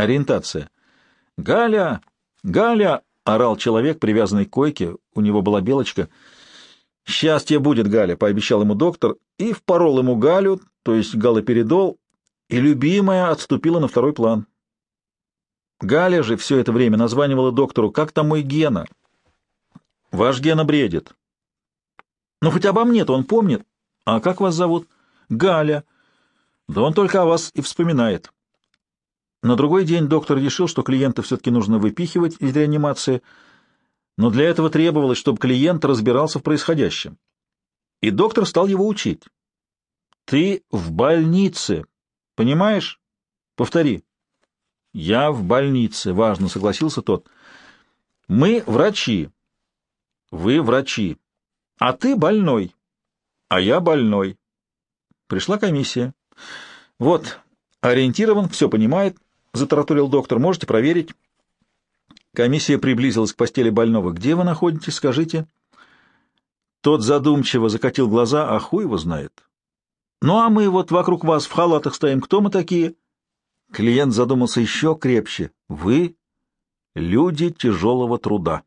Ориентация. «Галя! Галя!» — орал человек, привязанный к койке. У него была белочка. «Счастье будет, Галя!» — пообещал ему доктор и впорол ему Галю, то есть галоперидол, и любимая отступила на второй план. Галя же все это время названивала доктору «Как там мой Гена?» «Ваш Гена бредит». «Ну, хоть обо мне-то он помнит. А как вас зовут?» «Галя». «Да он только о вас и вспоминает». На другой день доктор решил, что клиента все-таки нужно выпихивать из реанимации, но для этого требовалось, чтобы клиент разбирался в происходящем. И доктор стал его учить. «Ты в больнице, понимаешь? Повтори». «Я в больнице», — важно согласился тот. «Мы врачи. Вы врачи. А ты больной. А я больной». Пришла комиссия. «Вот, ориентирован, все понимает», — затараторил доктор. «Можете проверить». Комиссия приблизилась к постели больного. «Где вы находитесь, скажите?» Тот задумчиво закатил глаза, а хуй его знает. «Ну, а мы вот вокруг вас в халатах стоим. Кто мы такие?» Клиент задумался еще крепче. Вы — люди тяжелого труда.